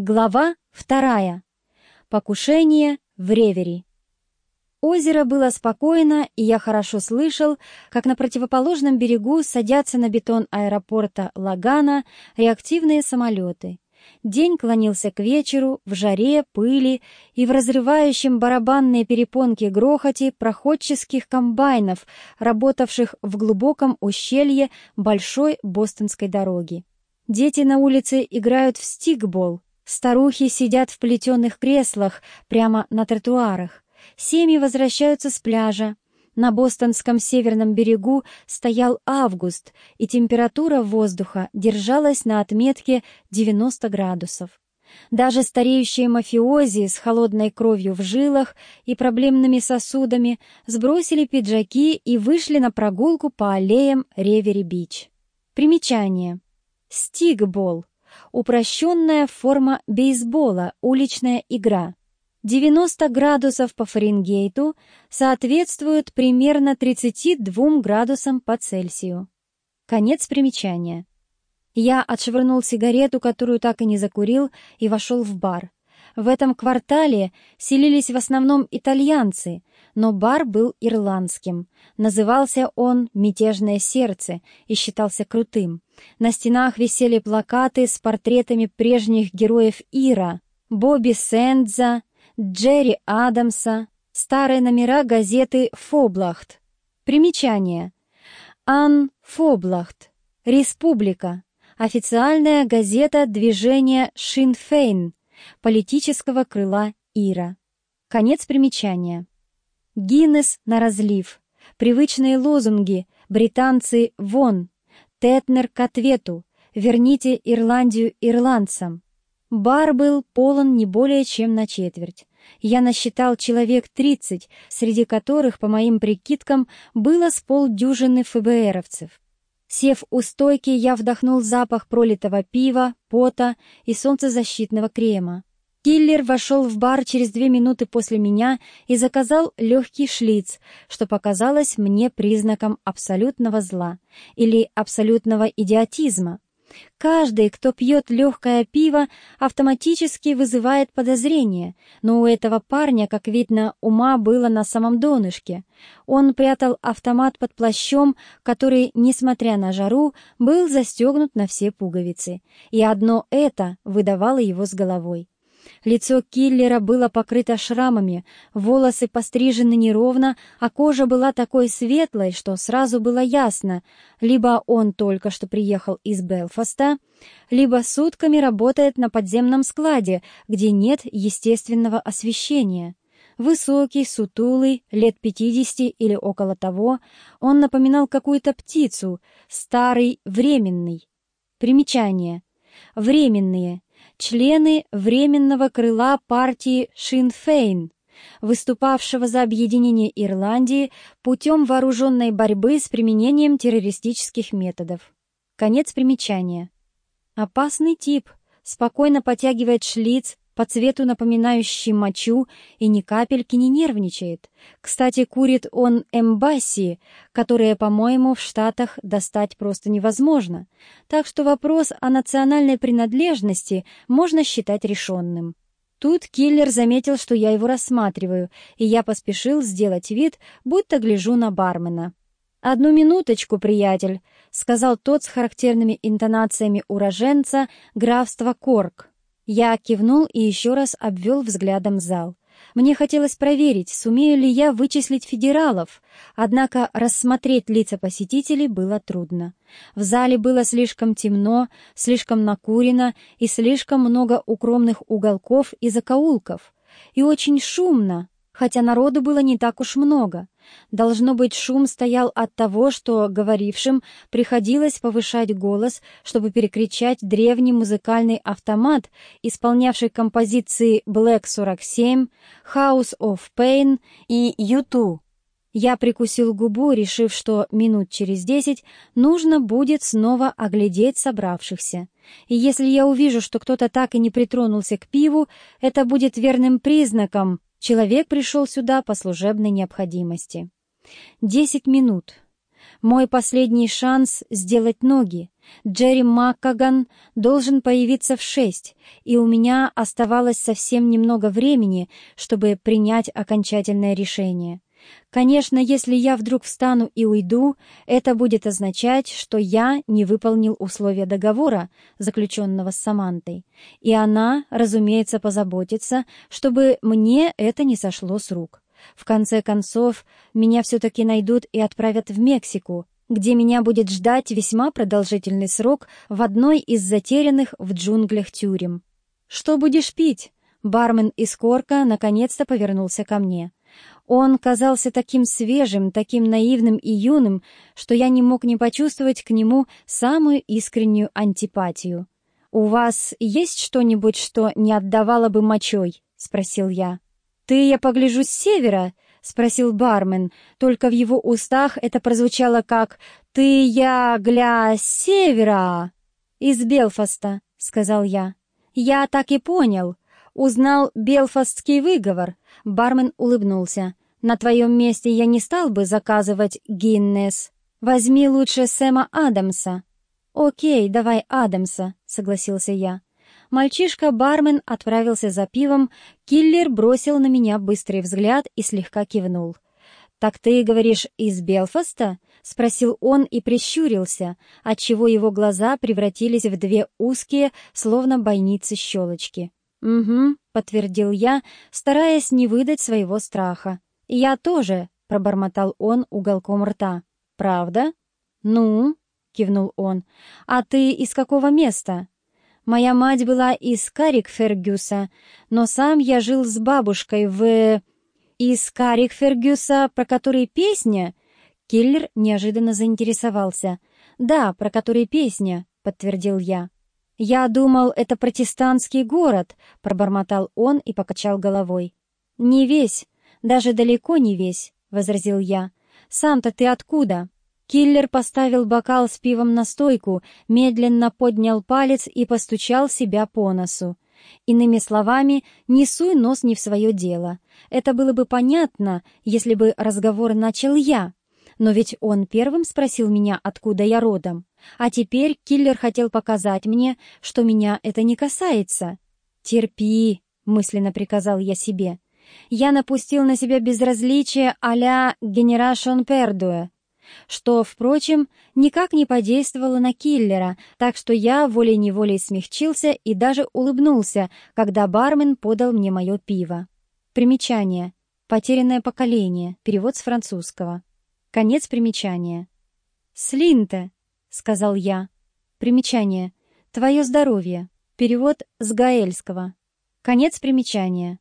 Глава вторая. Покушение в Ревери. Озеро было спокойно, и я хорошо слышал, как на противоположном берегу садятся на бетон аэропорта Лагана реактивные самолеты. День клонился к вечеру, в жаре, пыли и в разрывающем барабанные перепонки грохоте проходческих комбайнов, работавших в глубоком ущелье большой бостонской дороги. Дети на улице играют в стикбол, Старухи сидят в плетеных креслах прямо на тротуарах. Семьи возвращаются с пляжа. На бостонском северном берегу стоял август, и температура воздуха держалась на отметке 90 градусов. Даже стареющие мафиози с холодной кровью в жилах и проблемными сосудами сбросили пиджаки и вышли на прогулку по аллеям Ревери-Бич. Примечание. Стигбол Упрощенная форма бейсбола, уличная игра. 90 градусов по Фаренгейту соответствует примерно 32 градусам по Цельсию. Конец примечания. Я отшвырнул сигарету, которую так и не закурил, и вошел в бар. В этом квартале селились в основном итальянцы, но бар был ирландским. Назывался он «Мятежное сердце» и считался крутым. На стенах висели плакаты с портретами прежних героев Ира, Бобби Сэндза, Джерри Адамса, старые номера газеты «Фоблахт». Примечание. Ан Фоблахт. Республика. Официальная газета движения Шинфейн политического крыла Ира. Конец примечания. Гиннес на разлив. Привычные лозунги «Британцы вон», «Тетнер к ответу», «Верните Ирландию ирландцам». Бар был полон не более чем на четверть. Я насчитал человек тридцать, среди которых, по моим прикидкам, было с полдюжины ФБРовцев. Сев у стойки, я вдохнул запах пролитого пива, пота и солнцезащитного крема. Киллер вошел в бар через две минуты после меня и заказал легкий шлиц, что показалось мне признаком абсолютного зла или абсолютного идиотизма. Каждый, кто пьет легкое пиво, автоматически вызывает подозрение, но у этого парня, как видно, ума было на самом донышке. Он прятал автомат под плащом, который, несмотря на жару, был застегнут на все пуговицы, и одно это выдавало его с головой. Лицо киллера было покрыто шрамами, волосы пострижены неровно, а кожа была такой светлой, что сразу было ясно, либо он только что приехал из Белфаста, либо сутками работает на подземном складе, где нет естественного освещения. Высокий, сутулый, лет пятидесяти или около того, он напоминал какую-то птицу, старый, временный. Примечание. Временные члены Временного крыла партии Шинфейн, выступавшего за объединение Ирландии путем вооруженной борьбы с применением террористических методов. Конец примечания. Опасный тип, спокойно потягивает шлиц, по цвету напоминающий мочу и ни капельки не нервничает. Кстати, курит он эмбасси, которые, по-моему, в Штатах достать просто невозможно. Так что вопрос о национальной принадлежности можно считать решенным. Тут киллер заметил, что я его рассматриваю, и я поспешил сделать вид, будто гляжу на бармена. «Одну минуточку, приятель», — сказал тот с характерными интонациями уроженца графства Корк. Я кивнул и еще раз обвел взглядом зал. Мне хотелось проверить, сумею ли я вычислить федералов, однако рассмотреть лица посетителей было трудно. В зале было слишком темно, слишком накурено и слишком много укромных уголков и закоулков. И очень шумно, хотя народу было не так уж много. Должно быть, шум стоял от того, что говорившим приходилось повышать голос, чтобы перекричать древний музыкальный автомат, исполнявший композиции Black 47, House of Pain и U2. Я прикусил губу, решив, что минут через десять нужно будет снова оглядеть собравшихся. И если я увижу, что кто-то так и не притронулся к пиву, это будет верным признаком, Человек пришел сюда по служебной необходимости. Десять минут. Мой последний шанс сделать ноги. Джерри Маккаган должен появиться в шесть, и у меня оставалось совсем немного времени, чтобы принять окончательное решение. Конечно, если я вдруг встану и уйду, это будет означать, что я не выполнил условия договора, заключенного с Самантой, и она, разумеется, позаботится, чтобы мне это не сошло с рук. В конце концов, меня все-таки найдут и отправят в Мексику, где меня будет ждать весьма продолжительный срок в одной из затерянных в джунглях тюрем. «Что будешь пить?» Бармен из Корка наконец-то повернулся ко мне. Он казался таким свежим, таким наивным и юным, что я не мог не почувствовать к нему самую искреннюю антипатию. «У вас есть что-нибудь, что не отдавало бы мочой?» — спросил я. «Ты, я погляжу, с севера?» — спросил бармен, только в его устах это прозвучало как «Ты, я, гля, с севера!» «Из Белфаста», — сказал я. «Я так и понял. Узнал белфастский выговор». Бармен улыбнулся. «На твоем месте я не стал бы заказывать Гиннес. Возьми лучше Сэма Адамса». «Окей, давай Адамса», — согласился я. Мальчишка-бармен отправился за пивом, киллер бросил на меня быстрый взгляд и слегка кивнул. «Так ты, говоришь, из Белфаста?» — спросил он и прищурился, отчего его глаза превратились в две узкие, словно бойницы щелочки. «Угу», — подтвердил я, стараясь не выдать своего страха. «Я тоже», — пробормотал он уголком рта. «Правда?» «Ну?» — кивнул он. «А ты из какого места?» Моя мать была из Карикфергюса, но сам я жил с бабушкой в... Из Карикфергюса, про который песня? Киллер неожиданно заинтересовался. «Да, про который песня», — подтвердил я. «Я думал, это протестантский город», — пробормотал он и покачал головой. «Не весь, даже далеко не весь», — возразил я. «Сам-то ты откуда?» Киллер поставил бокал с пивом на стойку, медленно поднял палец и постучал себя по носу. Иными словами, не суй нос не в свое дело. Это было бы понятно, если бы разговор начал я. Но ведь он первым спросил меня, откуда я родом. А теперь киллер хотел показать мне, что меня это не касается. «Терпи», — мысленно приказал я себе. Я напустил на себя безразличие а-ля «Генерашон Пердуэ», что, впрочем, никак не подействовало на киллера, так что я волей-неволей смягчился и даже улыбнулся, когда бармен подал мне мое пиво. Примечание. Потерянное поколение. Перевод с французского. Конец примечания. «Слинте», — сказал я. Примечание. «Твое здоровье». Перевод с гаэльского. Конец примечания.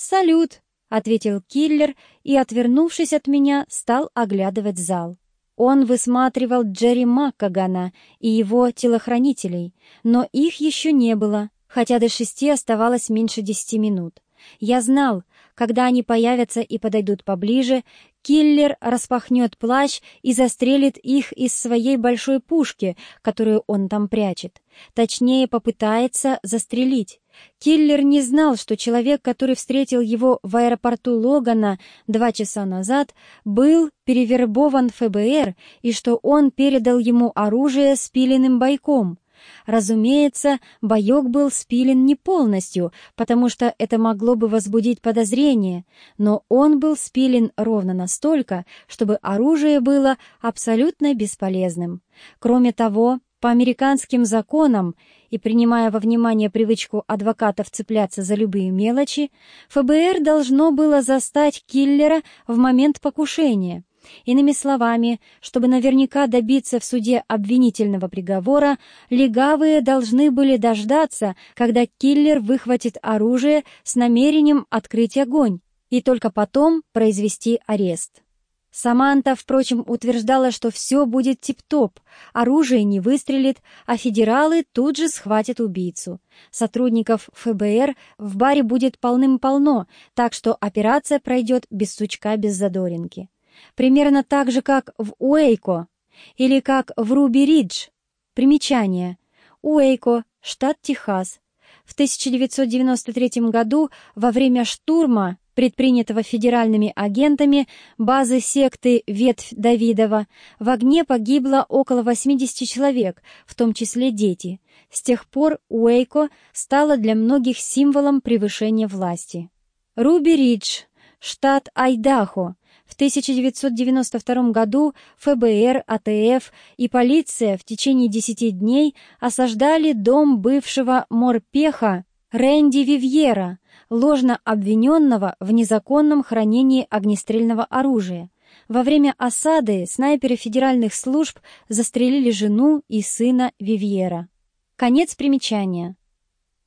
«Салют!» — ответил киллер и, отвернувшись от меня, стал оглядывать зал. Он высматривал Джерри Маккагана и его телохранителей, но их еще не было, хотя до шести оставалось меньше десяти минут. Я знал, когда они появятся и подойдут поближе, киллер распахнет плащ и застрелит их из своей большой пушки, которую он там прячет. Точнее, попытается застрелить. Киллер не знал, что человек, который встретил его в аэропорту Логана два часа назад, был перевербован ФБР и что он передал ему оружие с пиленным бойком. Разумеется, боек был спилен не полностью, потому что это могло бы возбудить подозрение, но он был спилен ровно настолько, чтобы оружие было абсолютно бесполезным. Кроме того, по американским законам и принимая во внимание привычку адвокатов цепляться за любые мелочи, ФБР должно было застать киллера в момент покушения. Иными словами, чтобы наверняка добиться в суде обвинительного приговора, легавые должны были дождаться, когда киллер выхватит оружие с намерением открыть огонь, и только потом произвести арест. Саманта, впрочем, утверждала, что все будет тип-топ, оружие не выстрелит, а федералы тут же схватят убийцу. Сотрудников ФБР в баре будет полным-полно, так что операция пройдет без сучка, без задоринки. Примерно так же, как в Уэйко или как в Руби-Ридж. Примечание. Уэйко, штат Техас. В 1993 году во время штурма предпринятого федеральными агентами базы секты Ветвь Давидова, в огне погибло около 80 человек, в том числе дети. С тех пор Уэйко стала для многих символом превышения власти. Руби Ридж, штат Айдахо. В 1992 году ФБР, АТФ и полиция в течение 10 дней осаждали дом бывшего морпеха Рэнди Вивьера, ложно обвиненного в незаконном хранении огнестрельного оружия. Во время осады снайперы федеральных служб застрелили жену и сына Вивьера. Конец примечания.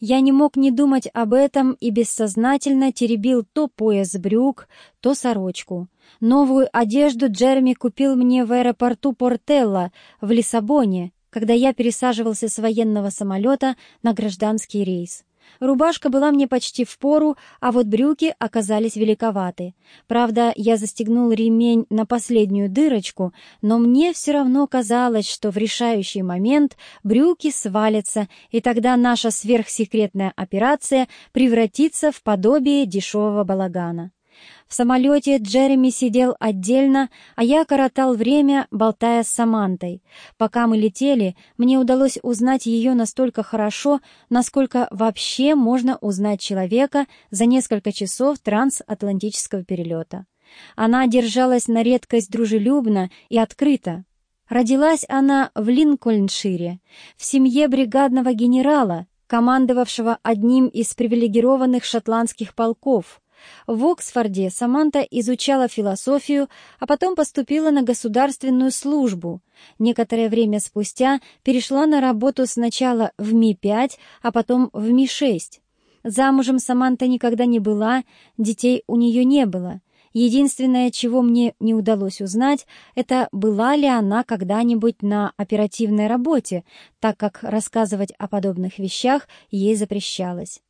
Я не мог не думать об этом и бессознательно теребил то пояс брюк, то сорочку. Новую одежду Джереми купил мне в аэропорту Портелла в Лиссабоне, когда я пересаживался с военного самолета на гражданский рейс. Рубашка была мне почти в пору, а вот брюки оказались великоваты. Правда, я застегнул ремень на последнюю дырочку, но мне все равно казалось, что в решающий момент брюки свалятся, и тогда наша сверхсекретная операция превратится в подобие дешевого балагана. В самолете Джереми сидел отдельно, а я коротал время, болтая с Самантой. Пока мы летели, мне удалось узнать ее настолько хорошо, насколько вообще можно узнать человека за несколько часов трансатлантического перелета. Она держалась на редкость дружелюбно и открыто. Родилась она в Линкольншире, в семье бригадного генерала, командовавшего одним из привилегированных шотландских полков — в Оксфорде Саманта изучала философию, а потом поступила на государственную службу. Некоторое время спустя перешла на работу сначала в Ми-5, а потом в Ми-6. Замужем Саманта никогда не была, детей у нее не было. Единственное, чего мне не удалось узнать, это была ли она когда-нибудь на оперативной работе, так как рассказывать о подобных вещах ей запрещалось.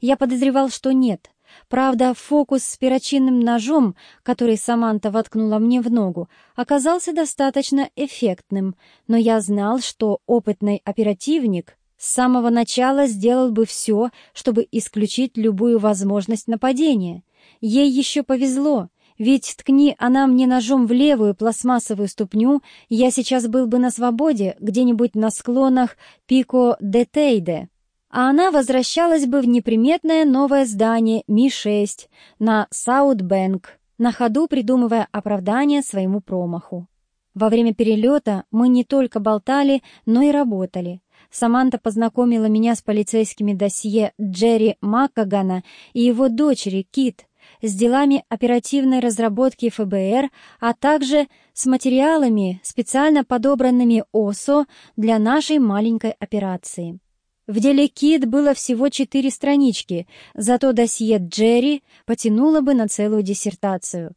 Я подозревал, что нет — Правда, фокус с перочинным ножом, который Саманта воткнула мне в ногу, оказался достаточно эффектным, но я знал, что опытный оперативник с самого начала сделал бы все, чтобы исключить любую возможность нападения. Ей еще повезло, ведь ткни она мне ножом в левую пластмассовую ступню, я сейчас был бы на свободе где-нибудь на склонах Пико де Тейде а она возвращалась бы в неприметное новое здание Ми-6 на Саутбэнк, на ходу придумывая оправдание своему промаху. Во время перелета мы не только болтали, но и работали. Саманта познакомила меня с полицейскими досье Джерри Маккагана и его дочери Кит, с делами оперативной разработки ФБР, а также с материалами, специально подобранными ОСО для нашей маленькой операции. В деле Кит было всего четыре странички, зато досье Джерри потянуло бы на целую диссертацию.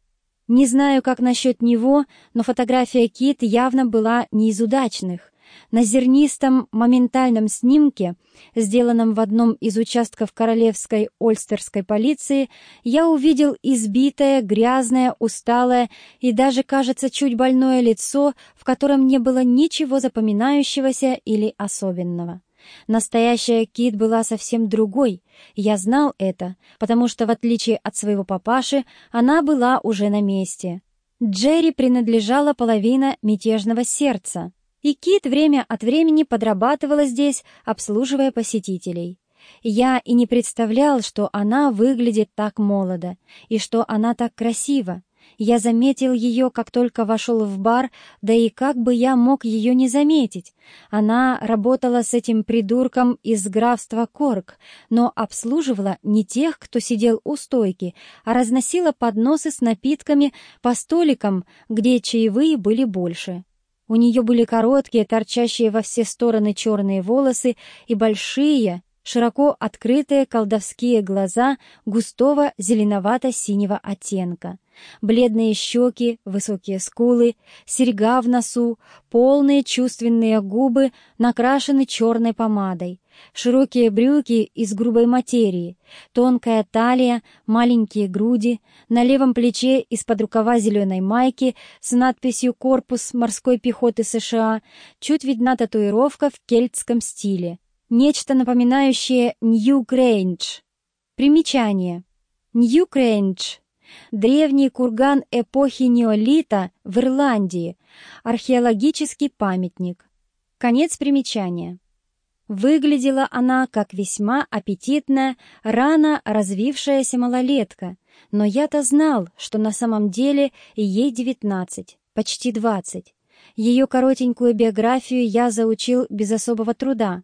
Не знаю, как насчет него, но фотография Кит явно была не из удачных. На зернистом моментальном снимке, сделанном в одном из участков королевской ольстерской полиции, я увидел избитое, грязное, усталое и даже, кажется, чуть больное лицо, в котором не было ничего запоминающегося или особенного. Настоящая Кит была совсем другой. Я знал это, потому что, в отличие от своего папаши, она была уже на месте. Джерри принадлежала половина мятежного сердца, и Кит время от времени подрабатывала здесь, обслуживая посетителей. Я и не представлял, что она выглядит так молодо, и что она так красива. Я заметил ее, как только вошел в бар, да и как бы я мог ее не заметить. Она работала с этим придурком из графства Корк, но обслуживала не тех, кто сидел у стойки, а разносила подносы с напитками по столикам, где чаевые были больше. У нее были короткие, торчащие во все стороны черные волосы и большие, широко открытые колдовские глаза густого зеленовато-синего оттенка. Бледные щеки, высокие скулы, серьга в носу, полные чувственные губы накрашены черной помадой, широкие брюки из грубой материи, тонкая талия, маленькие груди, на левом плече из-под рукава зеленой майки с надписью «Корпус морской пехоты США» чуть видна татуировка в кельтском стиле. Нечто напоминающее Нью-Грейндж. Примечание. Нью-Грейндж – древний курган эпохи неолита в Ирландии, археологический памятник. Конец примечания. Выглядела она как весьма аппетитная, рано развившаяся малолетка, но я-то знал, что на самом деле ей девятнадцать, почти двадцать. Ее коротенькую биографию я заучил без особого труда.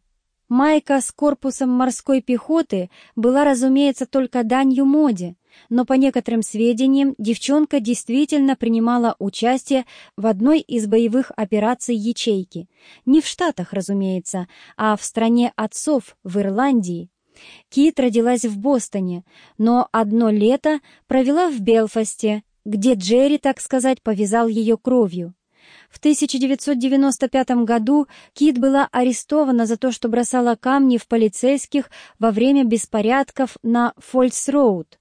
Майка с корпусом морской пехоты была, разумеется, только данью моде, но по некоторым сведениям девчонка действительно принимала участие в одной из боевых операций ячейки. Не в Штатах, разумеется, а в стране отцов, в Ирландии. Кит родилась в Бостоне, но одно лето провела в Белфасте, где Джерри, так сказать, повязал ее кровью. В 1995 году Кит была арестована за то, что бросала камни в полицейских во время беспорядков на Фольс-Роуд.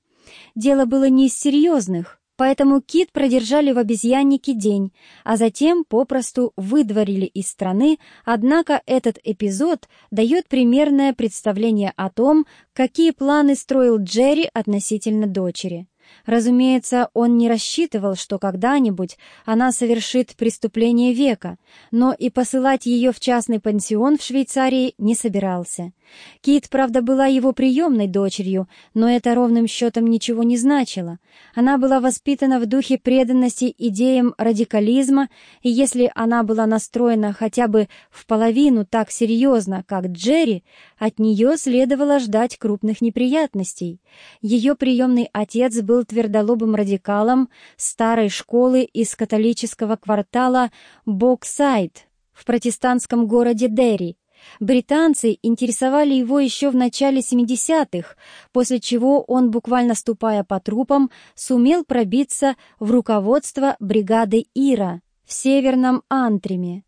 Дело было не из серьезных, поэтому Кит продержали в обезьяннике день, а затем попросту выдворили из страны, однако этот эпизод дает примерное представление о том, какие планы строил Джерри относительно дочери. Разумеется, он не рассчитывал, что когда-нибудь она совершит преступление века, но и посылать ее в частный пансион в Швейцарии не собирался. Кит, правда, была его приемной дочерью, но это ровным счетом ничего не значило. Она была воспитана в духе преданности идеям радикализма, и если она была настроена хотя бы в половину так серьезно, как Джерри, от нее следовало ждать крупных неприятностей. Ее приемный отец был твердолобым радикалом старой школы из католического квартала Боксайд в протестантском городе Дерри, Британцы интересовали его еще в начале 70-х, после чего он, буквально ступая по трупам, сумел пробиться в руководство бригады Ира в Северном Антриме.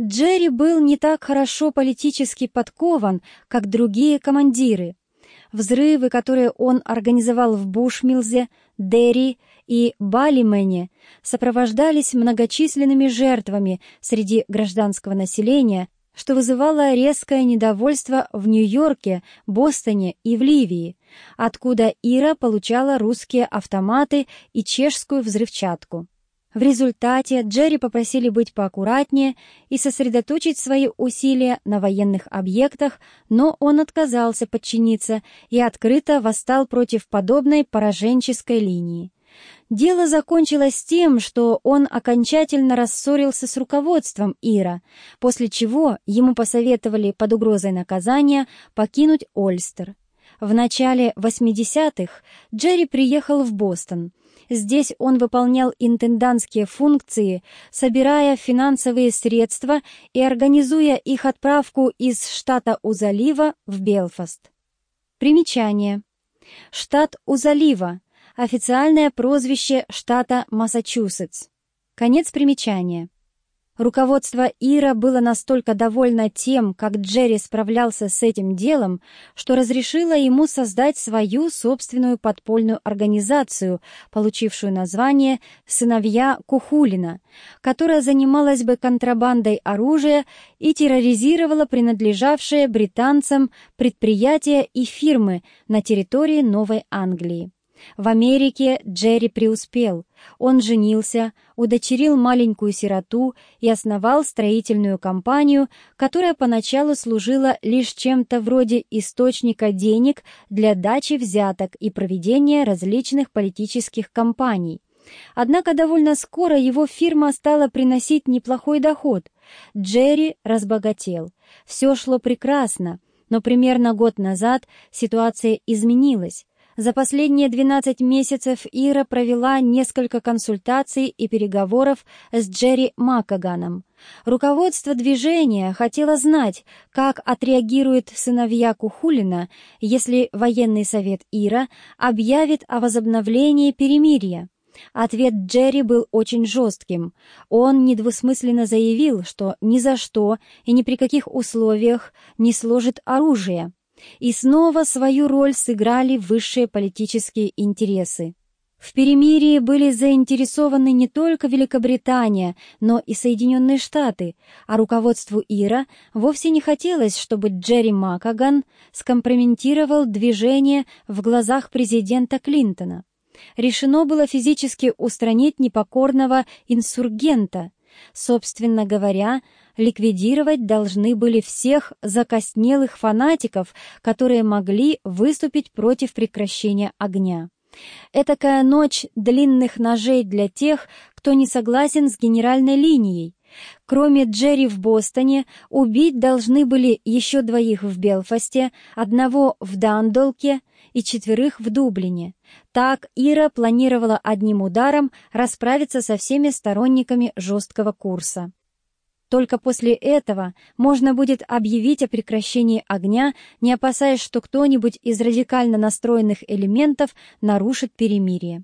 Джерри был не так хорошо политически подкован, как другие командиры. Взрывы, которые он организовал в Бушмилзе, Дерри и Балимене, сопровождались многочисленными жертвами среди гражданского населения, что вызывало резкое недовольство в Нью-Йорке, Бостоне и в Ливии, откуда Ира получала русские автоматы и чешскую взрывчатку. В результате Джерри попросили быть поаккуратнее и сосредоточить свои усилия на военных объектах, но он отказался подчиниться и открыто восстал против подобной пораженческой линии. Дело закончилось тем, что он окончательно рассорился с руководством Ира, после чего ему посоветовали под угрозой наказания покинуть Ольстер. В начале 80-х Джерри приехал в Бостон. Здесь он выполнял интендантские функции, собирая финансовые средства и организуя их отправку из штата Узалива в Белфаст. Примечание. Штат Узалива официальное прозвище штата Массачусетс. Конец примечания. Руководство Ира было настолько довольно тем, как Джерри справлялся с этим делом, что разрешило ему создать свою собственную подпольную организацию, получившую название «Сыновья Кухулина», которая занималась бы контрабандой оружия и терроризировала принадлежавшие британцам предприятия и фирмы на территории Новой Англии. В Америке Джерри преуспел. Он женился, удочерил маленькую сироту и основал строительную компанию, которая поначалу служила лишь чем-то вроде источника денег для дачи взяток и проведения различных политических кампаний. Однако довольно скоро его фирма стала приносить неплохой доход. Джерри разбогател. Все шло прекрасно, но примерно год назад ситуация изменилась. За последние 12 месяцев Ира провела несколько консультаций и переговоров с Джерри Макаганом. Руководство движения хотело знать, как отреагирует сыновья Кухулина, если военный совет Ира объявит о возобновлении перемирия. Ответ Джерри был очень жестким. Он недвусмысленно заявил, что ни за что и ни при каких условиях не сложит оружие. И снова свою роль сыграли высшие политические интересы. В перемирии были заинтересованы не только Великобритания, но и Соединенные Штаты, а руководству Ира вовсе не хотелось, чтобы Джерри Макаган скомпрометировал движение в глазах президента Клинтона. Решено было физически устранить непокорного инсургента. Собственно говоря, ликвидировать должны были всех закоснелых фанатиков, которые могли выступить против прекращения огня. Этакая ночь длинных ножей для тех, кто не согласен с генеральной линией. Кроме Джерри в Бостоне, убить должны были еще двоих в Белфасте, одного в Дандолке и четверых в Дублине. Так Ира планировала одним ударом расправиться со всеми сторонниками жесткого курса. Только после этого можно будет объявить о прекращении огня, не опасаясь, что кто-нибудь из радикально настроенных элементов нарушит перемирие.